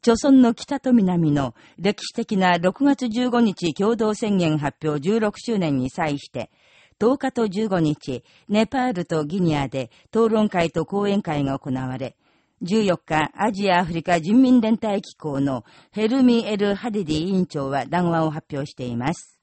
朝鮮の北と南の歴史的な6月15日共同宣言発表16周年に際して、10日と15日、ネパールとギニアで討論会と講演会が行われ、14日、アジア・アフリカ人民連帯機構のヘルミ・エル・ハディディ委員長は談話を発表しています。